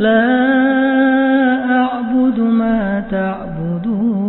لا أعبد ما تعبدون